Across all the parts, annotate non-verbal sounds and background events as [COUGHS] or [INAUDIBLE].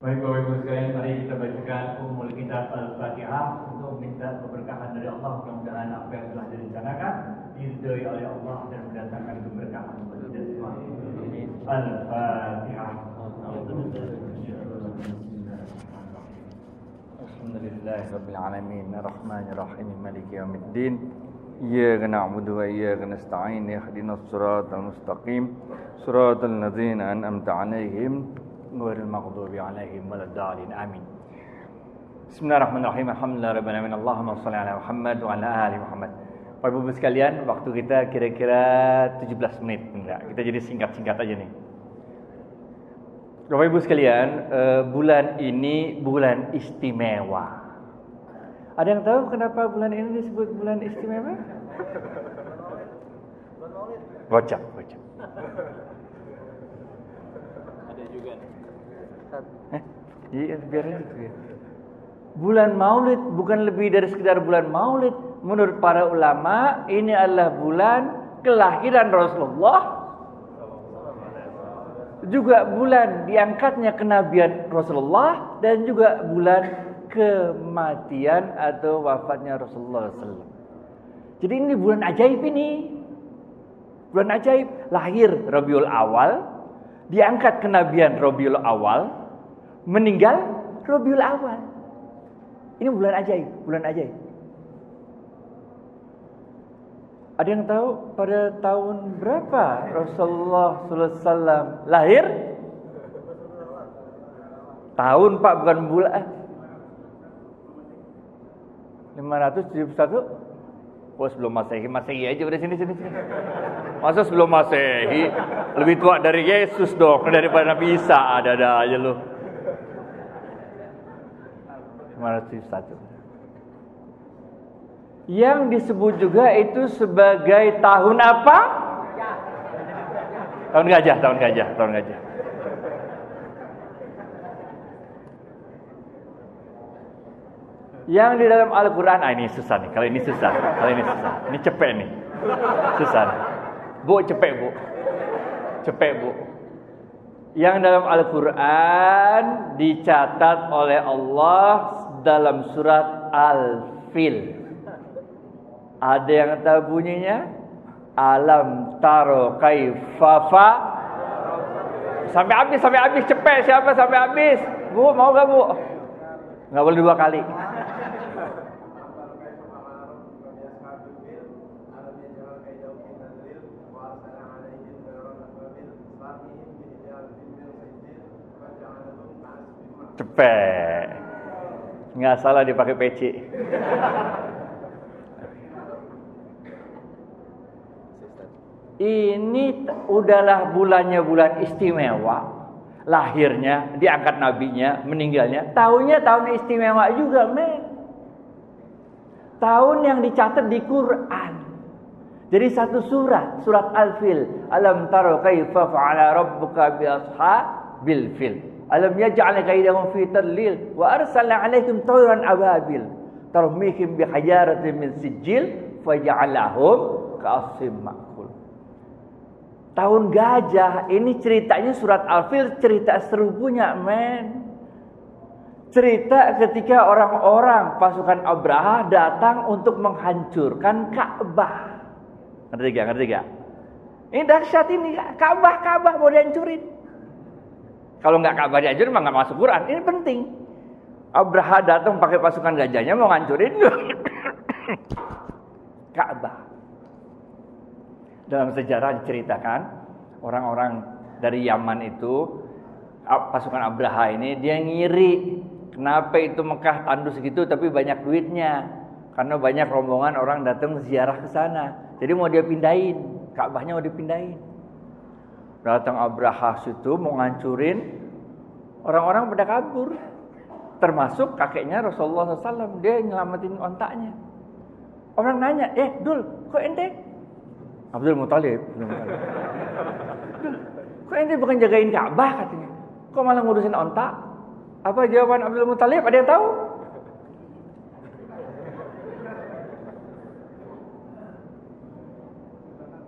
Baik Bapak Ibu sekalian, mari kita bacakan umul kitab Al-Fatihah untuk minta keberkahan dari Allah. Mudah-mudahan apa yang telah direncanakan diridhoi oleh Allah dan mendatangkan keberkahan bagi kita semua. Al-Fatihah. الحمد لله رب العالمين الرحمن الرحيم مالك يوم الدين إياك نعبد وإياك نستعين اهدنا الصراط المستقيم صراط الذين أنعمت عليهم غير المغضوب عليهم ولا الضالين آمين بسم الله الرحمن الرحيم الحمد لله رب العالمين اللهم صل على محمد وعلى آل محمد Bapak Ibu sekalian, waktu kita kira-kira 17 menit enggak. Kita jadi singkat-singkat aja nih. Bapak Ibu sekalian, uh, bulan ini bulan istimewa. Ada yang tahu kenapa bulan ini disebut bulan istimewa? Bocah, bocah. Eh, iya biarin itu ya. Bulan Maulid bukan lebih dari sekedar bulan Maulid. Menurut para ulama, ini adalah bulan kelahiran Rasulullah. Juga bulan diangkatnya kenabian Rasulullah dan juga bulan kematian atau wafatnya Rasulullah. Jadi ini bulan ajaib ini. Bulan ajaib lahir Rabiul Awal, diangkat kenabian Rabiul Awal, meninggal Rabiul Awal. Ini bulan ajaib, bulan ajaib. Ada yang tahu pada tahun berapa Rasulullah SAW lahir? Tahun Pak bukan bulan. 571? Oh sebelum Masehi, Masehi aja udah sini sini sini. Masa sebelum Masehi lebih tua dari Yesus dong daripada Nabi Isa ada-ada aja lu. 501. Yang disebut juga itu sebagai tahun apa? Tahun gajah, tahun gajah, tahun gajah. Yang di dalam Al-Quran, ah ini susah nih, kalau ini susah, kalau ini susah. Ini cepet nih, susah. Nih. Bu, cepet bu, cepet bu. Yang dalam Al-Quran dicatat oleh Allah dalam surat Al-Fil. Ada yang tahu bunyinya? Alam taro kaifafa Sampai habis, sampai habis cepet siapa sampai habis? Bu, mau gak bu? Nggak boleh dua kali. Cepet. Nggak salah dipakai peci. Ini udahlah bulannya bulan istimewa. Lahirnya, diangkat nabinya, meninggalnya. Tahunnya tahun istimewa juga, men. Tahun yang dicatat di Quran. Jadi satu surat, surat Al-Fil. Alam taro kaifa fa'ala rabbuka bi ashabil fil. Alam yaj'al kaidahum fi tadlil wa arsalna 'alaihim tayran ababil tarmihim bi hajaratin min sijil faj'alahum ka'asim ma'kul. Tahun gajah ini ceritanya surat Al-Fil cerita seru punya men. Cerita ketika orang-orang pasukan Abraha datang untuk menghancurkan Ka'bah. Ngerti gak? Ngerti gak? Ini dahsyat ini Ka'bah Ka'bah mau dihancurin. Kalau nggak Ka'bah dihancurin mah nggak masuk Quran. Ini penting. Abraha datang pakai pasukan gajahnya mau ngancurin [COUGHS] Ka'bah. Dalam sejarah diceritakan orang-orang dari Yaman itu pasukan Abraha ini dia ngiri. Kenapa itu Mekah tandus segitu tapi banyak duitnya? Karena banyak rombongan orang datang ziarah ke sana. Jadi mau dia pindahin, Ka'bahnya mau dipindahin. Datang Abraha situ mau ngancurin orang-orang pada kabur. Termasuk kakeknya Rasulullah SAW. Dia nyelamatin ontaknya. Orang nanya, eh Dul, kok ente? Abdul Muthalib. Dul, kok ente bukan jagain Ka'bah katanya? Kok malah ngurusin ontak? Apa jawaban Abdul Muthalib? Ada yang tahu?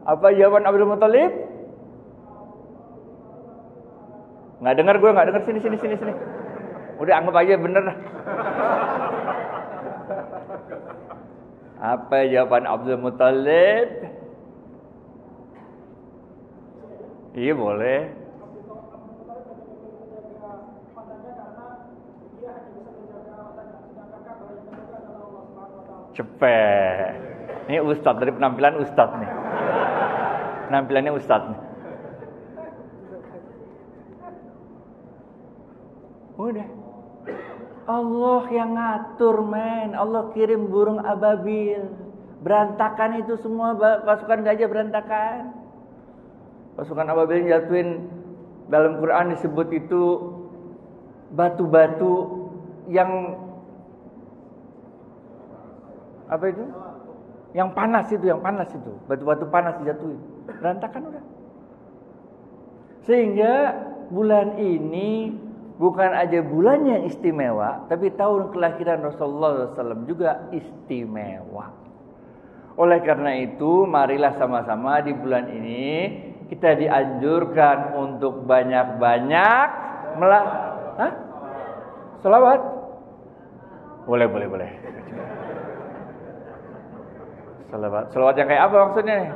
Apa jawaban Abdul Muthalib? Nggak dengar gue, nggak dengar sini sini sini sini. Udah anggap aja bener. Apa jawaban Abdul Muttalib? Iya boleh. Cepet. Ini Ustadz dari penampilan Ustadz nih. Penampilannya Ustadz nih. Udah. Allah yang ngatur men. Allah kirim burung ababil. Berantakan itu semua pasukan gajah berantakan. Pasukan ababil jatuhin dalam Quran disebut itu batu-batu yang apa itu? Yang panas itu, yang panas itu. Batu-batu panas dijatuhin. Berantakan udah. Sehingga bulan ini bukan aja bulan yang istimewa, tapi tahun kelahiran Rasulullah SAW juga istimewa. Oleh karena itu, marilah sama-sama di bulan ini kita dianjurkan untuk banyak-banyak melah, Hah? Salawat? Boleh, boleh, boleh. Salawat. Salawat yang kayak apa maksudnya nih?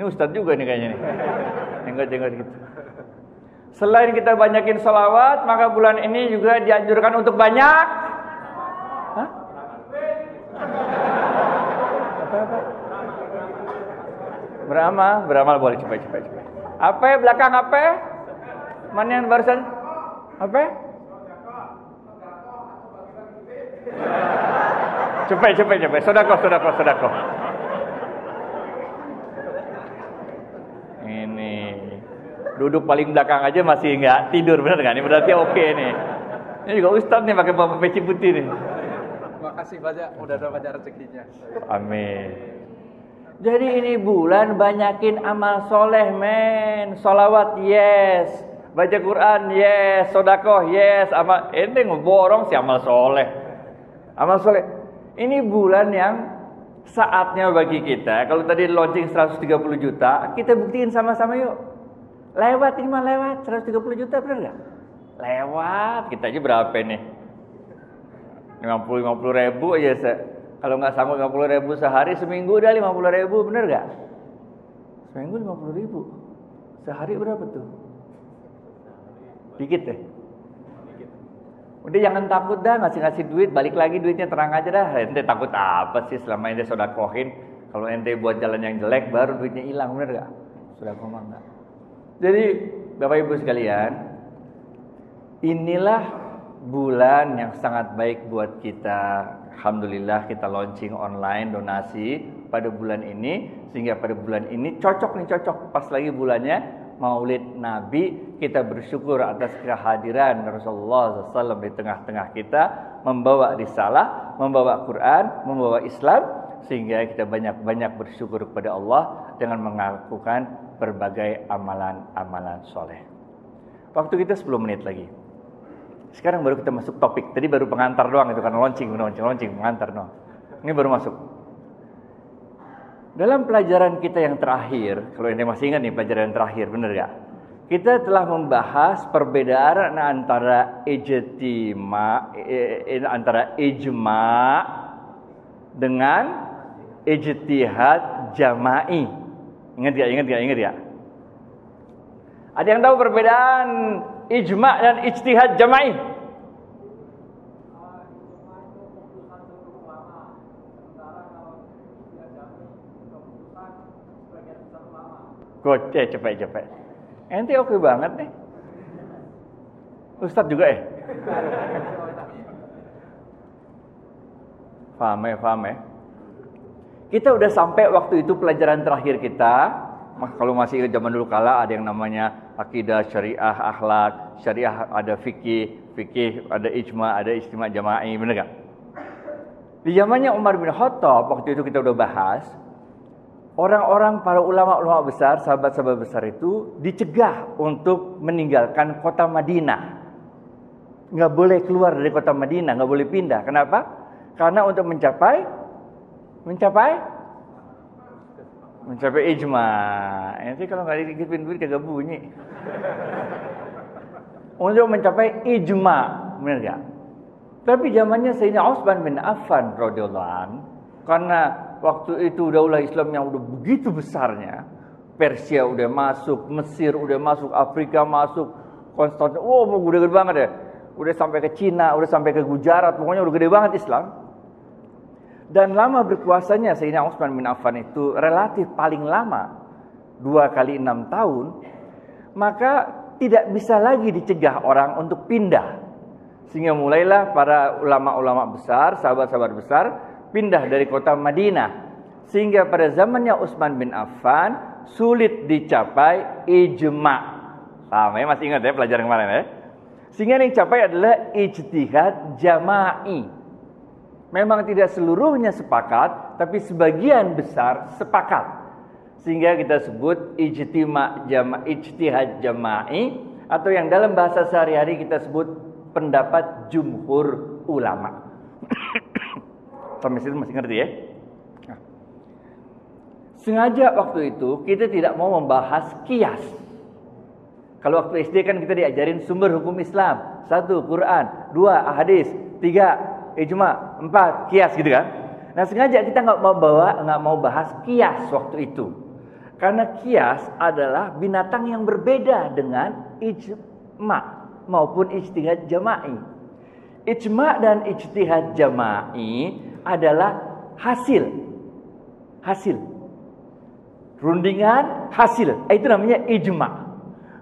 Ini Ustadz juga nih kayaknya nih. Jenggot-jenggot gitu. Selain kita banyakin salawat, maka bulan ini juga dianjurkan untuk banyak. Apa-apa? Beramal, beramal boleh cepat cepat cepat. Apa belakang apa? Mana yang barusan? Apa? ya? Cepat cepat cepat. Sodako sodako sodako. Ini duduk paling belakang aja masih nggak tidur benar nggak? Ini berarti oke nih. Ini juga Ustadz nih pakai baju peci putih nih. Makasih banyak udah ada banyak rezekinya. Amin. Jadi ini bulan banyakin amal soleh men. Solawat yes. Baca Quran yes. Sodakoh yes. Amal, ente ngeborong si amal soleh. Amal soleh. Ini bulan yang saatnya bagi kita. Kalau tadi launching 130 juta. Kita buktiin sama-sama yuk. Lewat ini mah lewat. 130 juta bener gak? Lewat. Kita aja berapa nih? 50-50 ribu aja se kalau nggak sanggup 50 ribu sehari seminggu udah 50 ribu bener gak? Seminggu 50 ribu Sehari berapa tuh? Dikit deh Udah jangan takut dah ngasih-ngasih duit Balik lagi duitnya terang aja dah Ente takut apa sih selama ini sudah kohin Kalau ente buat jalan yang jelek baru duitnya hilang bener gak? Sudah mah enggak Jadi Bapak Ibu sekalian Inilah bulan yang sangat baik buat kita. Alhamdulillah kita launching online donasi pada bulan ini sehingga pada bulan ini cocok nih cocok pas lagi bulannya Maulid Nabi kita bersyukur atas kehadiran Rasulullah SAW di tengah-tengah kita membawa risalah, membawa Quran, membawa Islam sehingga kita banyak-banyak bersyukur kepada Allah dengan melakukan berbagai amalan-amalan soleh. Waktu kita 10 menit lagi. Sekarang baru kita masuk topik. Tadi baru pengantar doang itu kan launching, launching, launching, pengantar doang. Ini baru masuk. Dalam pelajaran kita yang terakhir, kalau ini masih ingat nih pelajaran yang terakhir, bener gak? Kita telah membahas perbedaan antara ijtima, antara ijma dengan ijtihad jama'i. Ingat gak? Ingat gak? Ingat gak? Ada yang tahu perbedaan ijma dan ijtihad jama'i? Goceh cepet-cepet. Ente oke banget nih. Ustadz juga eh. Paham ya, paham ya. Kita udah sampai waktu itu pelajaran terakhir kita. Kalau masih zaman dulu kala ada yang namanya akidah, syariah, akhlak, syariah ada fikih, fikih ada ijma, ada istimewa jama'i, benar gak? Di zamannya Umar bin Khattab waktu itu kita udah bahas, orang-orang para ulama-ulama besar, sahabat-sahabat besar itu dicegah untuk meninggalkan kota Madinah. Nggak boleh keluar dari kota Madinah, nggak boleh pindah. Kenapa? Karena untuk mencapai mencapai mencapai ijma. Nanti kalau nggak dikipin duit kagak bunyi. untuk mencapai ijma, benar? Tapi zamannya Sayyidina Utsman bin Affan radhiyallahu karena waktu itu daulah Islam yang udah begitu besarnya, Persia udah masuk, Mesir udah masuk, Afrika masuk, Konstantin, wow udah gede banget ya. Udah sampai ke Cina, udah sampai ke Gujarat, pokoknya udah gede banget Islam. Dan lama berkuasanya Sayyidina Utsman bin Affan itu relatif paling lama, dua kali enam tahun, maka tidak bisa lagi dicegah orang untuk pindah sehingga mulailah para ulama-ulama besar, sahabat-sahabat besar pindah dari kota Madinah. Sehingga pada zamannya Utsman bin Affan sulit dicapai ijma. Paham ya? Masih ingat ya pelajaran kemarin ya? Sehingga yang dicapai adalah ijtihad jama'i. Memang tidak seluruhnya sepakat, tapi sebagian besar sepakat. Sehingga kita sebut ijtima jama ijtihad jama'i atau yang dalam bahasa sehari-hari kita sebut pendapat jumhur ulama. [COUGHS] Sampai situ masih ngerti ya? Nah. Sengaja waktu itu kita tidak mau membahas kias. Kalau waktu SD kan kita diajarin sumber hukum Islam. Satu, Quran. Dua, hadis. Tiga, ijma. Empat, kias gitu kan. Nah sengaja kita nggak mau bawa, nggak mau bahas kias waktu itu. Karena kias adalah binatang yang berbeda dengan ijma maupun ijtihad jama'i. Ijma dan ijtihad jama'i adalah hasil. Hasil. Rundingan hasil. Eh, itu namanya ijma.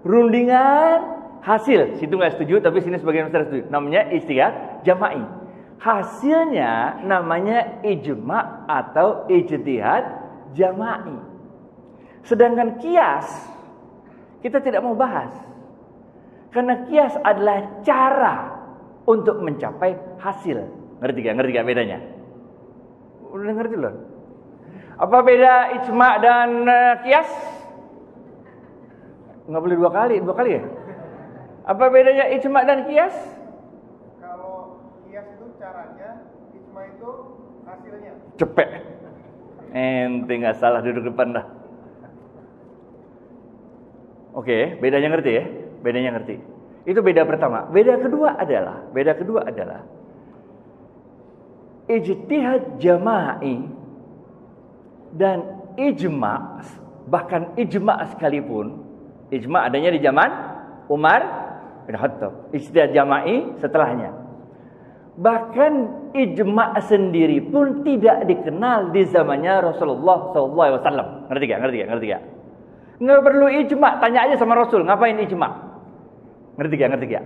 Rundingan hasil. Situ nggak setuju tapi sini sebagian besar setuju. Namanya ijtihad jama'i. Hasilnya namanya ijma atau ijtihad jama'i. Sedangkan kias kita tidak mau bahas. Karena kias adalah cara untuk mencapai hasil. Ngerti gak? Ngerti gak bedanya? Udah ngerti loh. Apa beda ijma dan uh, kias? Nggak boleh dua kali, dua kali ya? Apa bedanya ijma dan kias? Kalau kias itu caranya, itu hasilnya. Cepet. Ente nggak salah duduk depan dah. Oke, bedanya ngerti ya? bedanya ngerti. Itu beda pertama. Beda kedua adalah, beda kedua adalah ijtihad jama'i dan ijma bahkan ijma sekalipun ijma adanya di zaman Umar bin Khattab ijtihad jama'i setelahnya bahkan ijma sendiri pun tidak dikenal di zamannya Rasulullah SAW ngerti gak ngerti gak ngerti gak nggak perlu ijma tanya aja sama Rasul ngapain ijma Ngerti gak? Ngerti gak?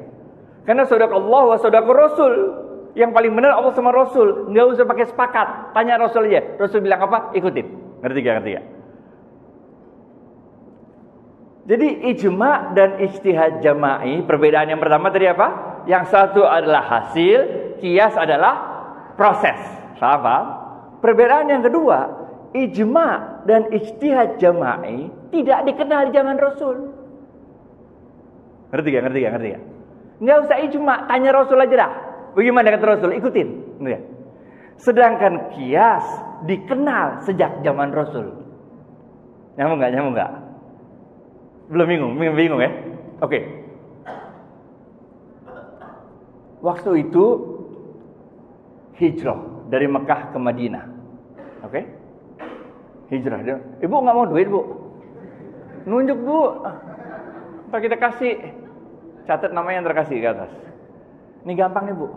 Karena saudara Allah wa saudara Rasul. Yang paling benar Allah sama Rasul. Nggak usah pakai sepakat. Tanya Rasul aja. Rasul bilang apa? Ikutin. Ngerti gak? Ngerti gak? Jadi ijma dan ijtihad jama'i perbedaan yang pertama tadi apa? Yang satu adalah hasil, kias adalah proses. Sama. Perbedaan yang kedua, ijma dan ijtihad jama'i tidak dikenal di zaman Rasul. Ngerti gak? Ngerti gak? Ngerti gak? Nggak usah ijma, tanya Rasul aja dah. Bagaimana kata Rasul? Ikutin. Ngerti gak? Sedangkan kias dikenal sejak zaman Rasul. Nyambung gak? Nyambung gak? Belum bingung? Bingung, bingung ya? Oke. Waktu itu hijrah dari Mekah ke Madinah. Oke? Hijrah. Ibu nggak mau duit, Bu? Nunjuk, Bu. Ntar kita kasih. Catat namanya yang terkasih ke atas. Ini gampang nih bu.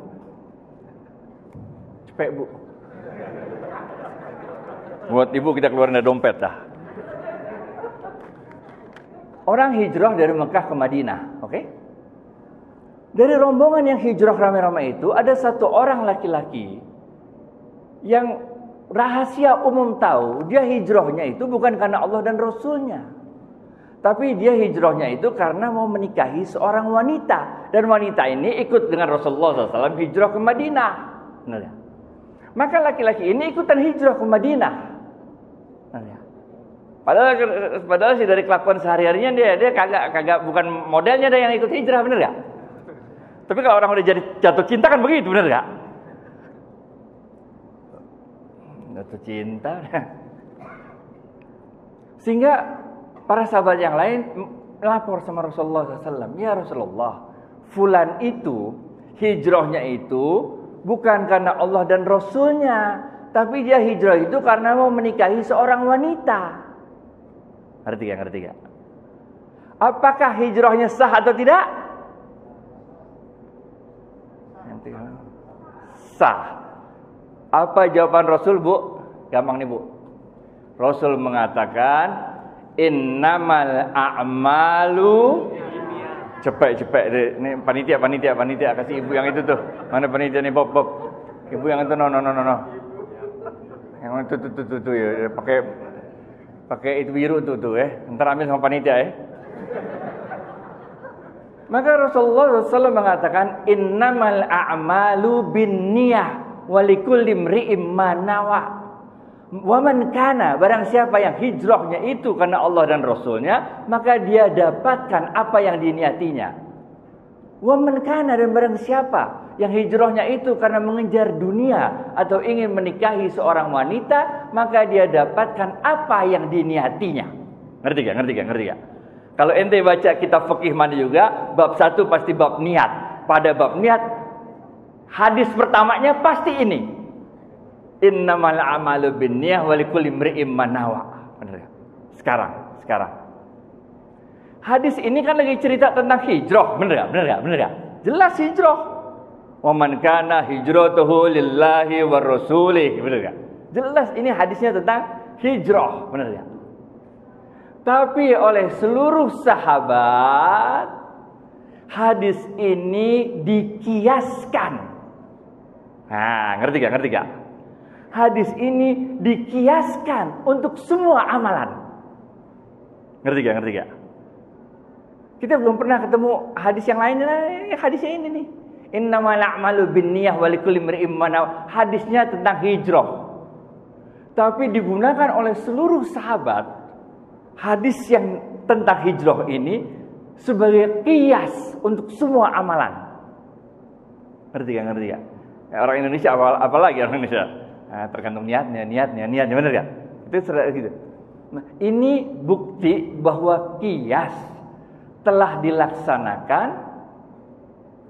Cepet bu. Buat ibu kita keluar dari dompet dah. Orang hijrah dari Mekah ke Madinah? Okay? Dari rombongan yang hijrah ramai-ramai itu ada satu orang laki-laki yang rahasia umum tahu dia hijrahnya itu bukan karena Allah dan Rasulnya. Tapi dia hijrahnya itu karena mau menikahi seorang wanita. Dan wanita ini ikut dengan Rasulullah SAW hijrah ke Madinah. Nah, ya. Maka laki-laki ini ikutan hijrah ke Madinah. Nah, ya. Padahal padahal sih dari kelakuan sehari-harinya dia dia kagak kagak bukan modelnya dia yang ikut hijrah bener gak? Tapi kalau orang udah jadi jatuh cinta kan begitu bener gak? Jatuh cinta. [LAUGHS] Sehingga para sahabat yang lain lapor sama Rasulullah SAW. Ya Rasulullah, fulan itu hijrahnya itu bukan karena Allah dan Rasulnya, tapi dia hijrah itu karena mau menikahi seorang wanita. Ngerti gak? Ngerti gak? Apakah hijrahnya sah atau tidak? Ngerti gak? Sah. Apa jawaban Rasul, Bu? Gampang nih, Bu. Rasul mengatakan, "Innamal a'malu. Cepet cepet ini panitia panitia panitia. Kasih ibu yang itu tuh. Mana panitia nih Bob Bob? Ibu yang itu no no no no. Yang itu tuh tuh tuh, tuh ya. Pakai pakai itu biru tuh tuh eh. Ntar ambil sama panitia eh maka Rasulullah SAW mengatakan innamal a'malu bin niyah walikulli imri'im manawa Waman kana barang siapa yang hijrahnya itu karena Allah dan Rasulnya maka dia dapatkan apa yang diniatinya. Waman kana dan barang siapa yang hijrahnya itu karena mengejar dunia atau ingin menikahi seorang wanita maka dia dapatkan apa yang diniatinya. Ngerti gak? Ngerti gak? Ngerti gak? Kalau ente baca kitab fikih mana juga bab satu pasti bab niat. Pada bab niat hadis pertamanya pasti ini Innamal amalu binniyah wa likulli imri'in manawa. Benar ya? Sekarang, sekarang. Hadis ini kan lagi cerita tentang hijrah, benar ya? Benar ya? Benar ya? Jelas hijrah. Wa man kana hijratuhu lillahi wa rasulih, benar ya? Jelas ini hadisnya tentang hijrah, benar ya? Tapi oleh seluruh sahabat hadis ini dikiaskan. Nah, ngerti gak? Ngerti gak? hadis ini dikiaskan untuk semua amalan. Ngerti gak? Ngerti gak? Kita belum pernah ketemu hadis yang lain. Hadisnya ini nih. Innamal a'malu binniyah Hadisnya tentang hijrah. Tapi digunakan oleh seluruh sahabat hadis yang tentang hijrah ini sebagai kias untuk semua amalan. Ngerti gak? Ngerti gak? Orang Indonesia apalagi orang Indonesia? Nah, tergantung niatnya, niatnya, niatnya benar ya? Itu gitu. Nah, ini bukti bahwa kias telah dilaksanakan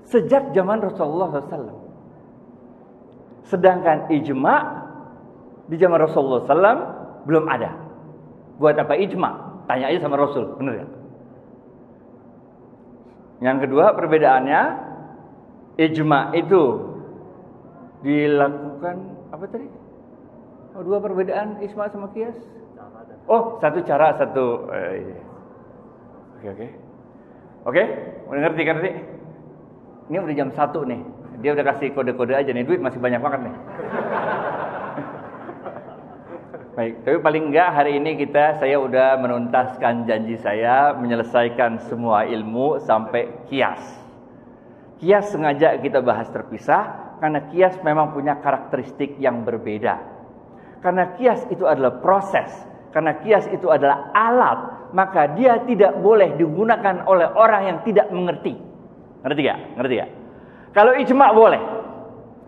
sejak zaman Rasulullah SAW. Sedangkan ijma di zaman Rasulullah SAW belum ada. Buat apa ijma? Tanya aja sama Rasul, benar ya? Yang kedua perbedaannya ijma itu dilakukan apa tadi? Oh, dua perbedaan Isma sama Kias. Oh, satu cara, satu. Eh, iya. Oke, oke. Oke, udah ngerti kan ngerti? Ini udah jam satu nih. Dia udah kasih kode-kode aja nih. Duit masih banyak banget nih. Baik, tapi paling enggak hari ini kita saya udah menuntaskan janji saya menyelesaikan semua ilmu sampai kias. Kias sengaja kita bahas terpisah karena kias memang punya karakteristik yang berbeda. Karena kias itu adalah proses, karena kias itu adalah alat, maka dia tidak boleh digunakan oleh orang yang tidak mengerti. Ngerti gak? Ngerti gak? Kalau ijma boleh.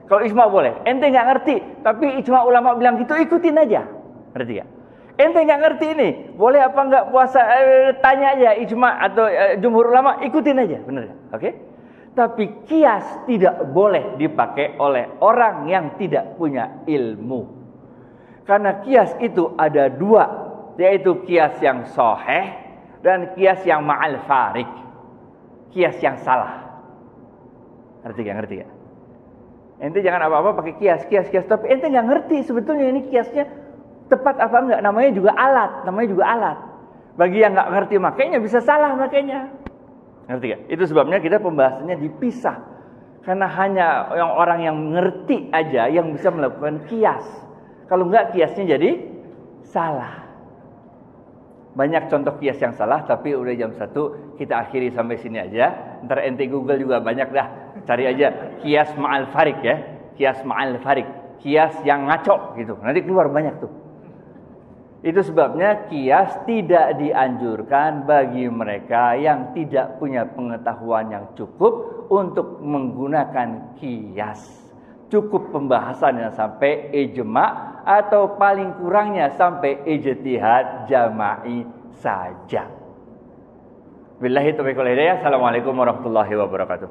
Kalau ijma boleh. Ente nggak ngerti, tapi ijma ulama bilang gitu ikutin aja. Ngerti gak? Ente nggak ngerti ini, boleh apa nggak puasa? Eh, tanya aja ijma atau eh, jumhur ulama, ikutin aja, bener Oke? Okay? Tapi kias tidak boleh dipakai oleh orang yang tidak punya ilmu. Karena kias itu ada dua, yaitu kias yang soheh dan kias yang ma'al farik. Kias yang salah. Ngerti gak? Ngerti gak? Ente jangan apa-apa pakai kias, kias, kias. Tapi ente nggak ngerti sebetulnya ini kiasnya tepat apa enggak. Namanya juga alat, namanya juga alat. Bagi yang nggak ngerti makanya bisa salah makanya. Ngerti gak? Itu sebabnya kita pembahasannya dipisah. Karena hanya yang orang yang ngerti aja yang bisa melakukan kias. Kalau enggak kiasnya jadi salah. Banyak contoh kias yang salah tapi udah jam satu kita akhiri sampai sini aja. Ntar ente Google juga banyak dah. Cari aja kias ma'al farik ya. Kias ma'al farik. Kias yang ngaco gitu. Nanti keluar banyak tuh. Itu sebabnya kias tidak dianjurkan bagi mereka yang tidak punya pengetahuan yang cukup untuk menggunakan kias. Cukup pembahasannya sampai ijma atau paling kurangnya sampai ijtihad jama'i saja. Billahi taufiq wal hidayah. Assalamualaikum warahmatullahi wabarakatuh.